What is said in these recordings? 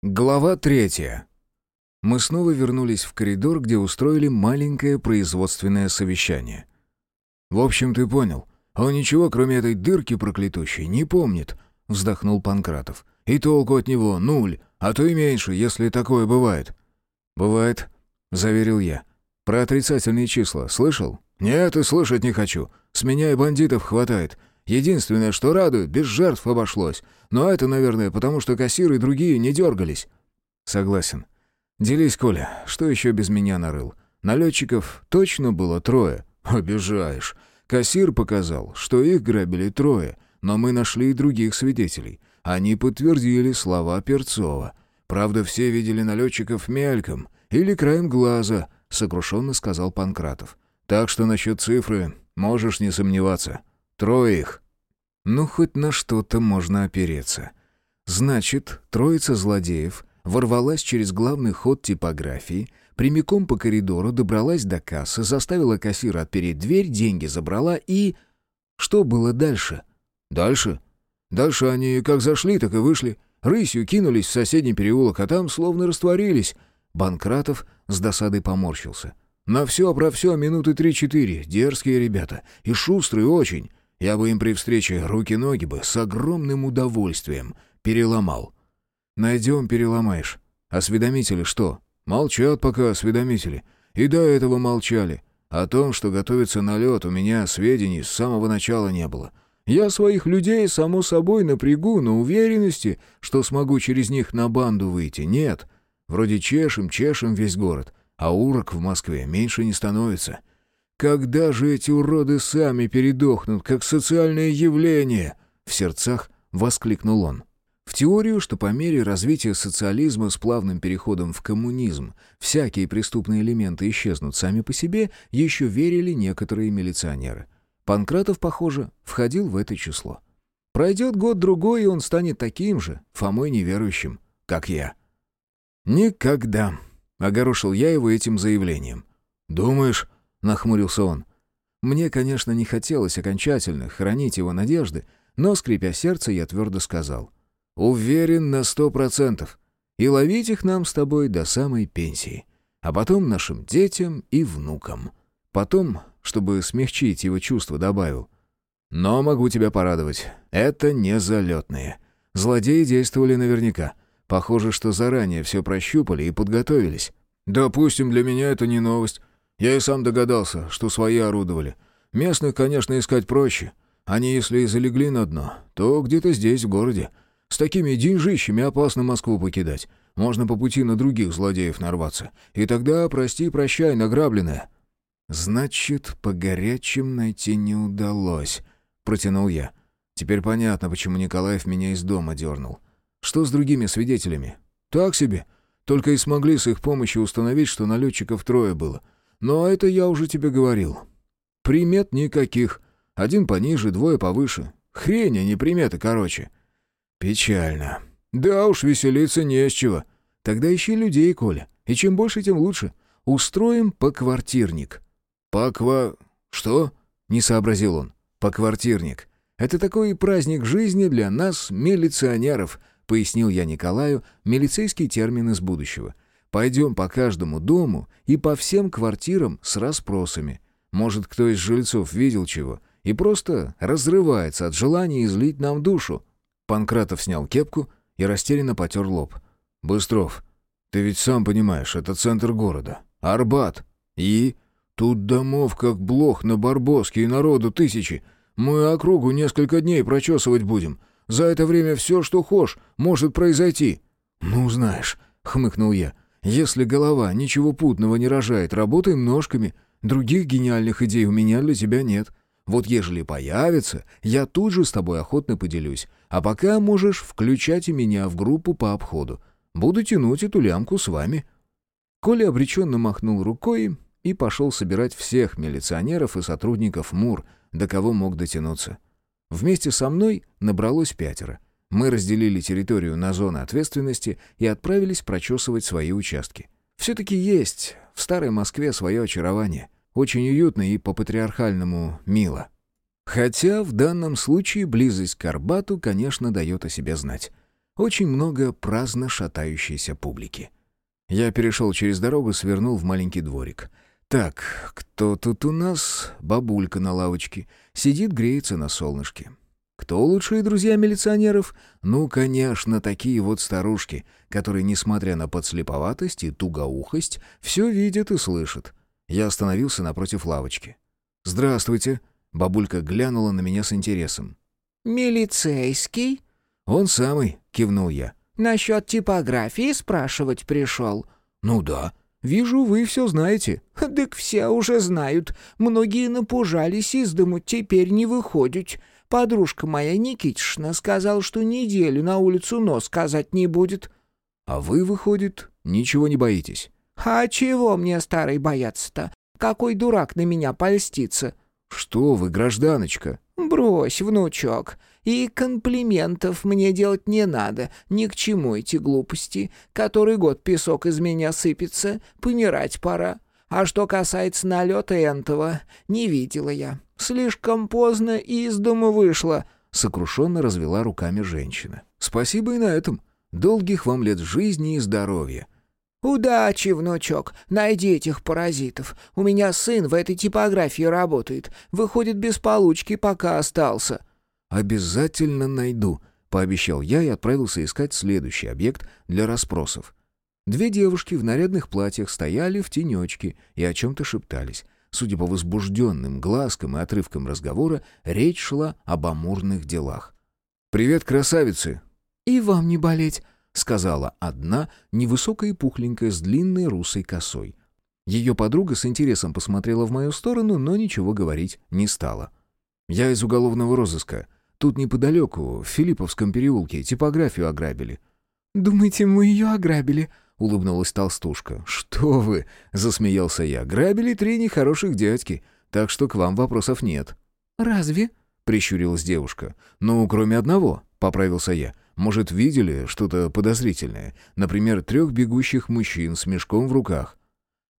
Глава третья. Мы снова вернулись в коридор, где устроили маленькое производственное совещание. «В общем, ты понял. Он ничего, кроме этой дырки проклятущей, не помнит», — вздохнул Панкратов. «И толку от него нуль, а то и меньше, если такое бывает». «Бывает», — заверил я. «Про отрицательные числа слышал?» «Нет, и слышать не хочу. С меня и бандитов хватает. Единственное, что радует, без жертв обошлось. Но это, наверное, потому что кассиры и другие не дергались». «Согласен. Делись, Коля, что еще без меня нарыл? Налетчиков точно было трое?» «Обижаешь. Кассир показал, что их грабили трое, но мы нашли и других свидетелей. Они подтвердили слова Перцова. Правда, все видели налетчиков мельком или краем глаза», — сокрушенно сказал Панкратов. «Так что насчет цифры можешь не сомневаться». Трое их. Ну, хоть на что-то можно опереться. Значит, троица злодеев ворвалась через главный ход типографии, прямиком по коридору добралась до кассы, заставила кассира отпереть дверь, деньги забрала и... Что было дальше? Дальше? Дальше они как зашли, так и вышли. Рысью кинулись в соседний переулок, а там словно растворились. Банкратов с досадой поморщился. На все про все минуты три-четыре. Дерзкие ребята. И шустрые очень. Я бы им при встрече руки-ноги бы с огромным удовольствием переломал. Найдем, переломаешь. Осведомители что? Молчат пока осведомители. И до этого молчали. О том, что готовится налет, у меня сведений с самого начала не было. Я своих людей, само собой, напрягу, но уверенности, что смогу через них на банду выйти, нет. Вроде чешем, чешем весь город, а урок в Москве меньше не становится. Когда же эти уроды сами передохнут, как социальное явление?» В сердцах воскликнул он. В теорию, что по мере развития социализма с плавным переходом в коммунизм всякие преступные элементы исчезнут сами по себе, еще верили некоторые милиционеры. Панкратов, похоже, входил в это число. Пройдет год-другой, и он станет таким же, Фомой неверующим, как я. «Никогда», — огорошил я его этим заявлением. «Думаешь, — нахмурился он. Мне, конечно, не хотелось окончательно хранить его надежды, но, скрипя сердце, я твердо сказал. «Уверен на сто процентов. И ловить их нам с тобой до самой пенсии. А потом нашим детям и внукам». Потом, чтобы смягчить его чувства, добавил. «Но могу тебя порадовать. Это не залетные. Злодеи действовали наверняка. Похоже, что заранее все прощупали и подготовились». «Допустим, для меня это не новость. Я и сам догадался, что свои орудовали. Местных, конечно, искать проще. Они, если и залегли на дно, то где-то здесь, в городе. С такими деньжищами опасно Москву покидать. Можно по пути на других злодеев нарваться. И тогда прости-прощай, награбленное». «Значит, по горячим найти не удалось», — протянул я. «Теперь понятно, почему Николаев меня из дома дернул. Что с другими свидетелями?» «Так себе. Только и смогли с их помощью установить, что налетчиков трое было. Но это я уже тебе говорил. Примет никаких. Один пониже, двое повыше. Хрень, а не приметы, короче. Печально. Да уж, веселиться не с чего. Тогда ищи людей, Коля. И чем больше, тем лучше. Устроим поквартирник. Поква... Что? Не сообразил он. Поквартирник. Это такой праздник жизни для нас, милиционеров, пояснил я Николаю милицейский термин из будущего — Пойдем по каждому дому и по всем квартирам с расспросами. Может, кто из жильцов видел чего и просто разрывается от желания излить нам душу». Панкратов снял кепку и растерянно потер лоб. «Быстров, ты ведь сам понимаешь, это центр города. Арбат. И? Тут домов как блох на Барбоске и народу тысячи. Мы округу несколько дней прочесывать будем. За это время все, что хошь, может произойти». «Ну, знаешь», — хмыкнул я, — если голова ничего путного не рожает, работаем ножками. Других гениальных идей у меня для тебя нет. Вот ежели появится, я тут же с тобой охотно поделюсь. А пока можешь включать и меня в группу по обходу. Буду тянуть эту лямку с вами». Коля обреченно махнул рукой и пошел собирать всех милиционеров и сотрудников МУР, до кого мог дотянуться. Вместе со мной набралось пятеро — мы разделили территорию на зоны ответственности и отправились прочесывать свои участки. Все-таки есть в старой Москве свое очарование. Очень уютно и по-патриархальному мило. Хотя в данном случае близость к Арбату, конечно, дает о себе знать. Очень много праздно шатающейся публики. Я перешел через дорогу, свернул в маленький дворик. Так, кто тут у нас? Бабулька на лавочке. Сидит, греется на солнышке. Кто лучшие друзья милиционеров? Ну, конечно, такие вот старушки, которые, несмотря на подслеповатость и тугоухость, все видят и слышат. Я остановился напротив лавочки. «Здравствуйте», — бабулька глянула на меня с интересом. «Милицейский?» «Он самый», — кивнул я. «Насчет типографии спрашивать пришел?» «Ну да. Вижу, вы все знаете». «Так все уже знают. Многие напужались из дому, теперь не выходят. Подружка моя Никитишна сказала, что неделю на улицу нос сказать не будет». «А вы, выходит, ничего не боитесь?» «А чего мне, старый, бояться-то? Какой дурак на меня польстится?» «Что вы, гражданочка?» «Брось, внучок. И комплиментов мне делать не надо. Ни к чему эти глупости. Который год песок из меня сыпется, помирать пора. А что касается налета энтова, не видела я. Слишком поздно из дома вышла». Сокрушенно развела руками женщина. «Спасибо и на этом. Долгих вам лет жизни и здоровья». «Удачи, внучок! Найди этих паразитов. У меня сын в этой типографии работает. Выходит, без получки пока остался». «Обязательно найду», — пообещал я и отправился искать следующий объект для расспросов. Две девушки в нарядных платьях стояли в тенечке и о чем-то шептались. Судя по возбужденным глазкам и отрывкам разговора, речь шла об амурных делах. «Привет, красавицы!» «И вам не болеть!» сказала одна, невысокая и пухленькая, с длинной русой косой. Ее подруга с интересом посмотрела в мою сторону, но ничего говорить не стала. «Я из уголовного розыска. Тут неподалеку, в Филипповском переулке, типографию ограбили». «Думаете, мы ее ограбили?» — улыбнулась толстушка. «Что вы!» — засмеялся я. «Грабили три нехороших дядьки, так что к вам вопросов нет». «Разве?» — прищурилась девушка. «Ну, кроме одного», — поправился я. Может, видели что-то подозрительное? Например, трех бегущих мужчин с мешком в руках.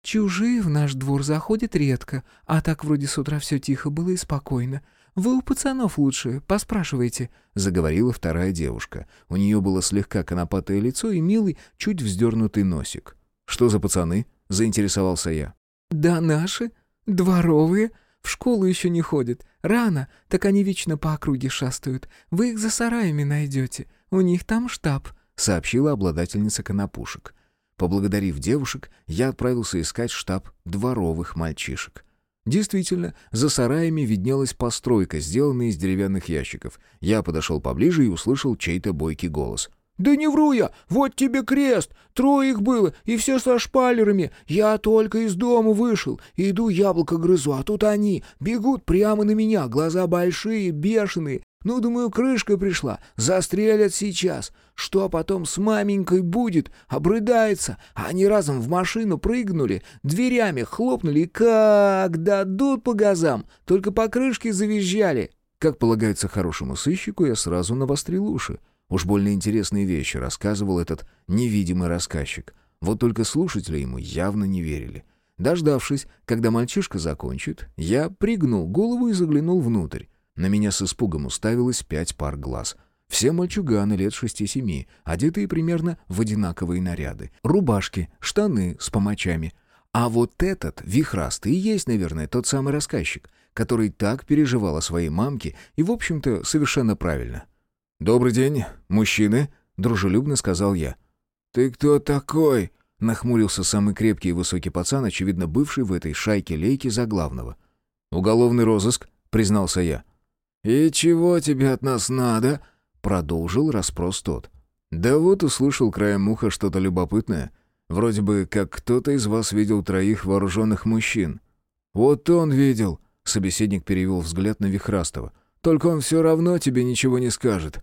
«Чужие в наш двор заходят редко, а так вроде с утра все тихо было и спокойно. Вы у пацанов лучше, поспрашивайте», — заговорила вторая девушка. У нее было слегка конопатое лицо и милый, чуть вздернутый носик. «Что за пацаны?» — заинтересовался я. «Да наши. Дворовые. В школу еще не ходят. Рано, так они вечно по округе шастают. Вы их за сараями найдете. У них там штаб», — сообщила обладательница конопушек. Поблагодарив девушек, я отправился искать штаб дворовых мальчишек. Действительно, за сараями виднелась постройка, сделанная из деревянных ящиков. Я подошел поближе и услышал чей-то бойкий голос. «Да не вру я! Вот тебе крест! Трое их было, и все со шпалерами! Я только из дома вышел, иду яблоко грызу, а тут они бегут прямо на меня, глаза большие, бешеные, ну, думаю, крышка пришла, застрелят сейчас. Что потом с маменькой будет? Обрыдается. Они разом в машину прыгнули, дверями хлопнули как дадут по газам, только по крышке завизжали. Как полагается хорошему сыщику, я сразу навострил уши. Уж больно интересные вещи рассказывал этот невидимый рассказчик. Вот только слушатели ему явно не верили. Дождавшись, когда мальчишка закончит, я пригнул голову и заглянул внутрь. На меня с испугом уставилось пять пар глаз. Все мальчуганы лет шести-семи, одетые примерно в одинаковые наряды. Рубашки, штаны с помочами. А вот этот, вихрастый, и есть, наверное, тот самый рассказчик, который так переживал о своей мамке и, в общем-то, совершенно правильно. «Добрый день, мужчины», — дружелюбно сказал я. «Ты кто такой?» — нахмурился самый крепкий и высокий пацан, очевидно, бывший в этой шайке лейки за главного. «Уголовный розыск», — признался я. «И чего тебе от нас надо?» — продолжил расспрос тот. «Да вот услышал краем уха что-то любопытное. Вроде бы как кто-то из вас видел троих вооруженных мужчин». «Вот он видел», — собеседник перевел взгляд на Вихрастова. «Только он все равно тебе ничего не скажет».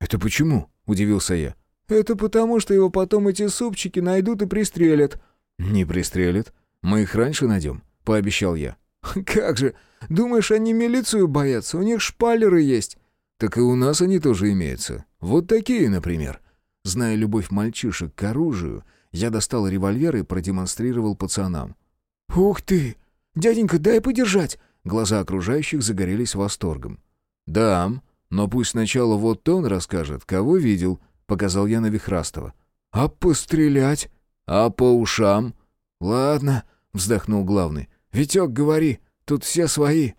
«Это почему?» — удивился я. «Это потому, что его потом эти супчики найдут и пристрелят». «Не пристрелят. Мы их раньше найдем», — пообещал я. «Как же! Думаешь, они милицию боятся? У них шпалеры есть». «Так и у нас они тоже имеются. Вот такие, например». Зная любовь мальчишек к оружию, я достал револьвер и продемонстрировал пацанам. «Ух ты! Дяденька, дай подержать!» Глаза окружающих загорелись восторгом. «Дам, но пусть сначала вот он расскажет, кого видел», — показал я на Вихрастова. «А пострелять?» «А по ушам?» «Ладно», — вздохнул главный. «Витек, говори, тут все свои».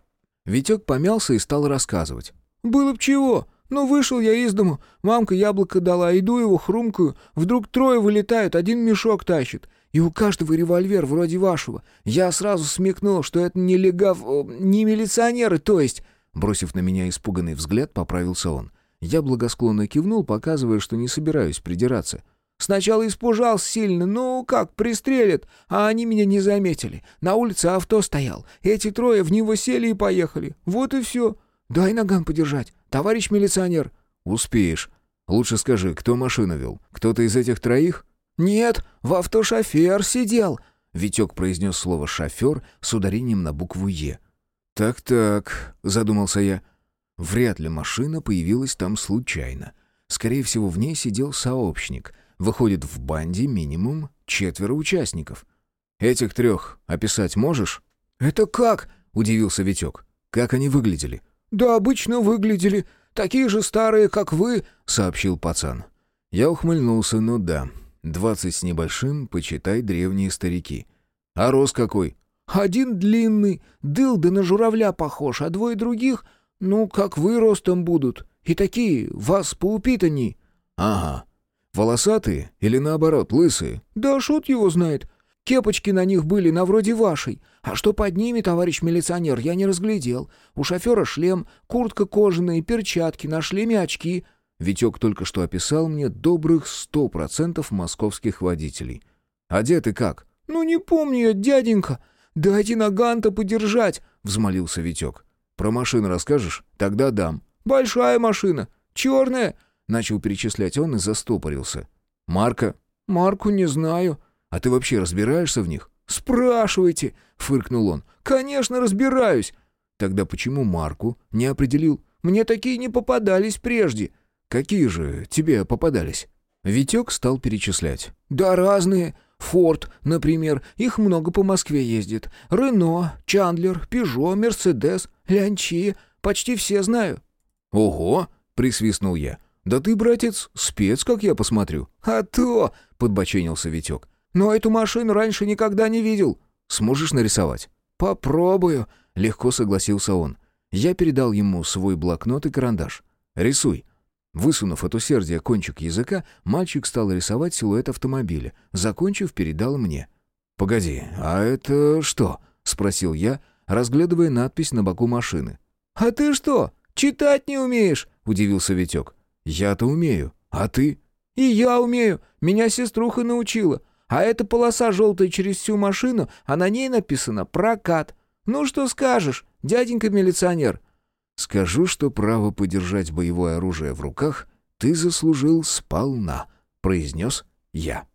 Витек помялся и стал рассказывать. «Было б чего. Ну, вышел я из дому, мамка яблоко дала, иду его хрумкаю, вдруг трое вылетают, один мешок тащит. И у каждого револьвер вроде вашего. Я сразу смекнул, что это не легав... не милиционеры, то есть...» Бросив на меня испуганный взгляд, поправился он. Я благосклонно кивнул, показывая, что не собираюсь придираться. Сначала испужался сильно, ну как, пристрелят, а они меня не заметили. На улице авто стоял. Эти трое в него сели и поехали. Вот и все. Дай ногам подержать, товарищ милиционер. Успеешь. Лучше скажи, кто машину вел? Кто-то из этих троих? Нет, в авто шофер сидел. Витек произнес слово «шофер» с ударением на букву «Е». «Так-так», — задумался я. Вряд ли машина появилась там случайно. Скорее всего, в ней сидел сообщник — Выходит, в банде минимум четверо участников. Этих трех описать можешь? «Это как?» — удивился Витек. «Как они выглядели?» «Да обычно выглядели. Такие же старые, как вы», — сообщил пацан. Я ухмыльнулся, ну да. Двадцать с небольшим, почитай, древние старики. А рост какой? Один длинный, дыл да на журавля похож, а двое других, ну, как вы ростом будут. И такие, вас поупитани. Ага. Волосатые или наоборот, лысые? Да шут его знает. Кепочки на них были на вроде вашей. А что под ними, товарищ милиционер, я не разглядел. У шофера шлем, куртка кожаная, перчатки, на шлеме очки. Витек только что описал мне добрых сто процентов московских водителей. Одеты как? Ну не помню я, дяденька. Дайте на Ганта подержать, взмолился Витек. Про машину расскажешь? Тогда дам. Большая машина. Черная. Начал перечислять он и застопорился. «Марка?» «Марку не знаю». «А ты вообще разбираешься в них?» «Спрашивайте!» — фыркнул он. «Конечно, разбираюсь!» «Тогда почему Марку не определил?» «Мне такие не попадались прежде». «Какие же тебе попадались?» Витек стал перечислять. «Да разные. Форд, например. Их много по Москве ездит. Рено, Чандлер, Пежо, Мерседес, Лянчи. Почти все знаю». «Ого!» — присвистнул я. «Да ты, братец, спец, как я посмотрю». «А то!» — подбоченился Витек. «Но эту машину раньше никогда не видел». «Сможешь нарисовать?» «Попробую», — легко согласился он. Я передал ему свой блокнот и карандаш. «Рисуй». Высунув от усердия кончик языка, мальчик стал рисовать силуэт автомобиля. Закончив, передал мне. «Погоди, а это что?» — спросил я, разглядывая надпись на боку машины. «А ты что, читать не умеешь?» — удивился Витек. «Я-то умею. А ты?» «И я умею. Меня сеструха научила. А эта полоса желтая через всю машину, а на ней написано «Прокат». Ну что скажешь, дяденька-милиционер?» «Скажу, что право подержать боевое оружие в руках ты заслужил сполна», — произнес я.